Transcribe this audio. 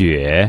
雪